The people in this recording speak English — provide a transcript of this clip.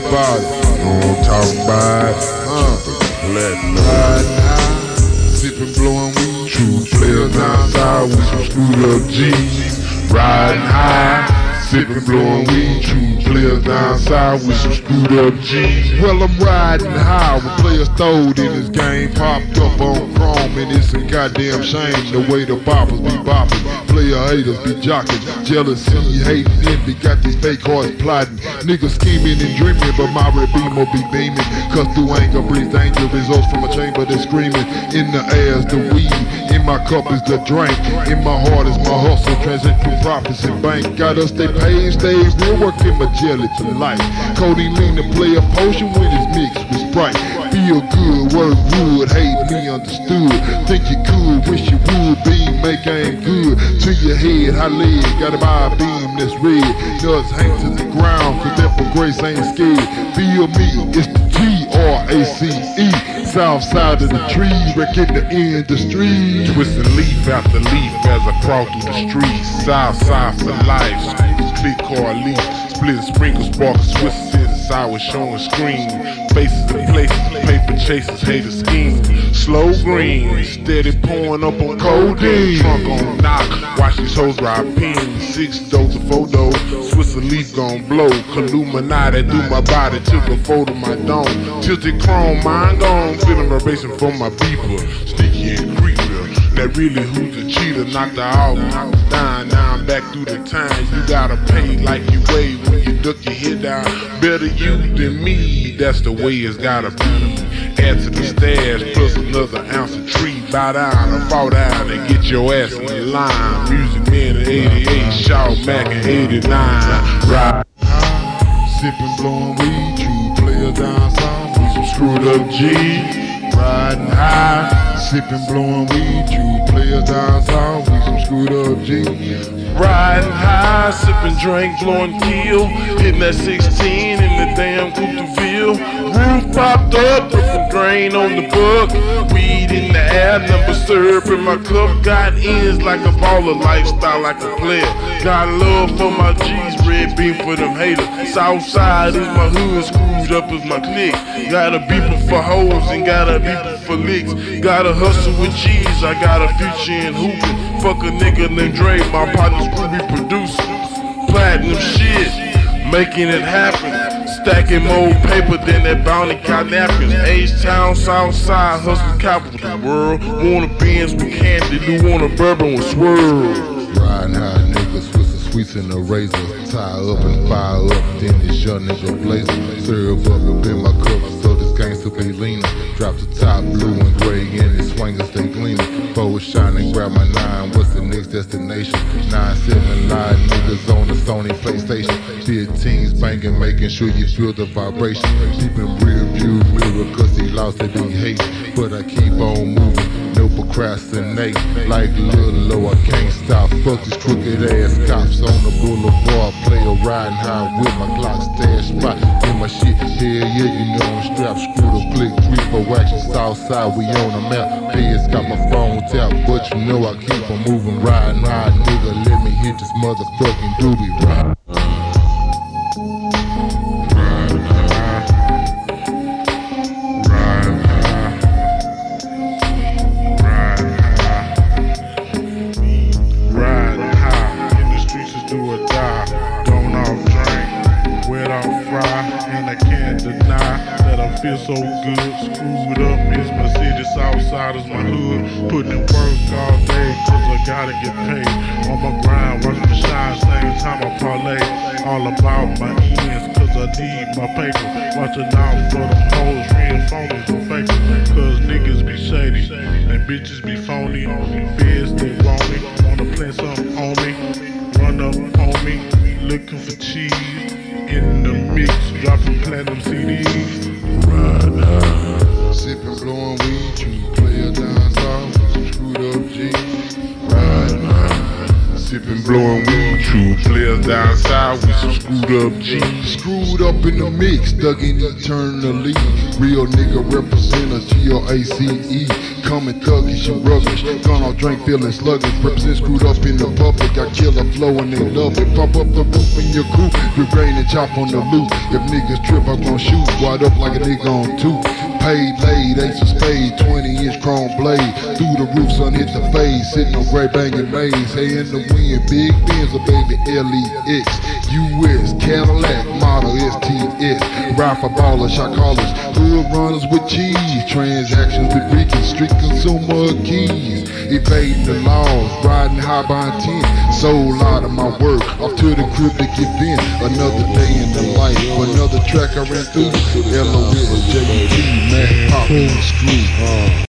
body body. I'm talking about? Uh, Platinum. riding high, sipping, blowing weed. True players south with some screwed up G's. Riding high, sipping, blowing weed. True players down south with some screwed up G's. Well, I'm riding high when players throwed in this game. Popped up on chrome, and it's a goddamn shame the way the boppers be bopping. Player haters be jocking. Jealousy, hate, envy. Got these fake hearts plotting. Niggas scheming and dreaming, but my red beam will be beaming. Cause through anger breathes danger. Results from a chamber that's screaming. In the air's the weed. In my cup is the drink. In my heart is my hustle. Transit through profits and bank. Gotta stay paid, stay real. Working my jelly to life. Cody lean to play a potion when it's mixed with Sprite. Feel good, work good, hate me understood. Think you could, wish you would be, make aim good. To your head, high leg, gotta buy a beam that's red. Nuts hang to the ground, cause that for grace ain't scared. Feel me, it's the G-R-A-C-E. South side of the tree, back in the industry. Twisting leaf after leaf as I crawl through the streets. South side for life. Split car leaf. Split sprinkle sparkle Swiss city sour showing screen. Faces and places, paper chasers, hater scheme. Slow green, steady pouring up on codeine. Trunk on knock, watch these hoes ride pin. Six dose of photo, Swiss leaf gon' blow. Illuminati through my body, took a photo my dome. Tilted chrome, mind gone, feeling vibration from my beeper. Sticky and creepy. That really who's the cheater, knocked her out, knocked her down. Back through the time. You gotta pay like you weigh when you duck your head down. Better you than me, that's the way it's gotta be. Add to the stash, plus another ounce of tree. Bow down or fall down and get your ass in the line. Music man in 88, shout Mac in 89. Right. Sipping, blowing weed, true player down south with some screwed up G. Riding high, sipping, blowing weed, true player down south with some screwed up G. Riding high, sipping drink, blowing kill. Hitting that 16 in the damn Coupe DeVille. Roof popped up, ripping drain on the book. Weed in the air, number syrup in my cup. Got ends like a baller, lifestyle like a player. Got love for my G's, red beam for them haters. Southside is my hood, screwed up is my clique. Got a beeper for hoes and got a beeper for licks. Got a hustle with G's, I got a future in hooping. Fuck a nigga named Dre, my partner's Ruby producer. Platinum shit, making it happen. Stacking more paper than that bounty cat napkins. H-Town, Southside, hustle capital world. Want a Benz with candy, do want a bourbon with swirl. Riding high, sweets in the razor. Tie up and fire up, then this young nigga blazer. Syrup up up in my cup, so this gangster be leaning. Drop the top blue and gray, and his swingers they gleaming. Forward shining, grab my nine, what's the next destination? Nine seven live niggas on the Sony PlayStation. 15s banging, making sure you feel the vibration. Keeping rear view mirror, cause he lost it, he hate. But I keep on moving, procrastinate. Like little I can't stop. Fuck these crooked ass cops on the boulevard. Play a riding high with my Glock stash spot. In my shit, hell yeah, you know I'm strapped. Screw the click, three for action. South side, we on the map. Feds got my phone tapped, but you know I keep on moving. Riding high, nigga, let me hit this motherfucking doobie ride. And I can't deny that I feel so good. Screwed up is my city. Southside is my hood. Putting in work all day. Cause I gotta get paid. On my grind. Watch the shine. Same time I parlay. All about my ends. Cause I need my paper. Watching out for the hoes. Real phonies and fakers. Cause niggas be shady. And bitches be phony. Feds they want me. Wanna play something on me. Run up on me. Looking for cheese. In the mix. Dropping platinum CDs. Riding high. Sipping, blowing weed, true player down south screwed up G. Riding high. Sipping, blowing weed, True players south with some screwed up G's. Screwed up in the mix, dug in eternally. Real nigga represent a G-R-A-C-E. Coming thuggish and rubbish. Gone off drink feeling sluggish. Represent screwed up in the public. I kill a flow and they love it. Pump up the roof in your coupe. With brain and chop on the loop. If niggas trip, I'm gon' shoot. Wide up like a nigga on two. Paid laid, ace of spade, 20 inch chrome blade. Through the roof, sun hit the face. Sitting on gray banging maze. Hey, in the wind, big Benz, a baby L-E-X. US, Cadillac, model STS. Ride for ballers, shot callers. Hood runners with cheese. Transactions with Ricans, street consumer keys. Evading the laws, riding high by intent. Sold out of my work, off to the event. Another day in the life, another track I ran through. LOS, JT, Mac, Pop, and Screw.